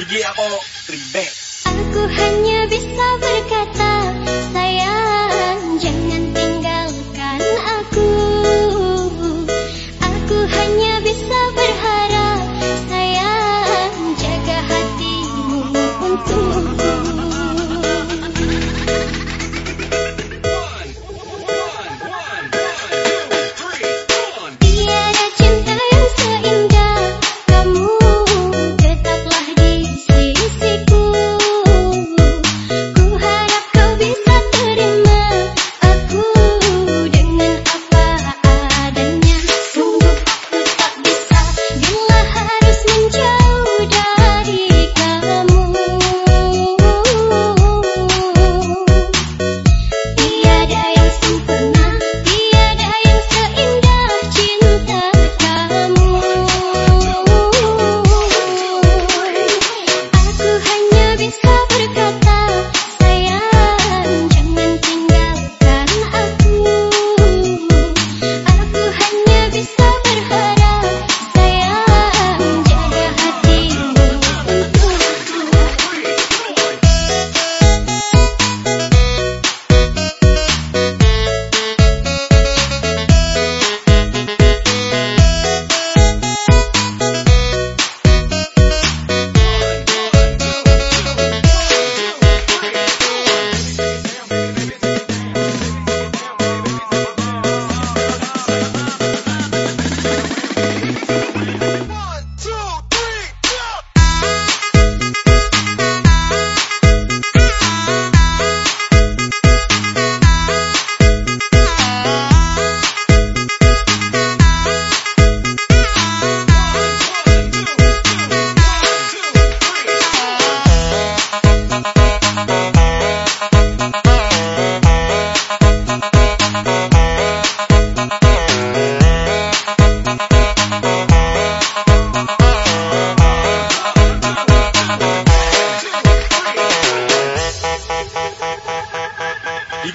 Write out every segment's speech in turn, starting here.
Gigi aku ribet. Aku hanya bisa berkata sayang jangan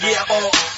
yeah, oh.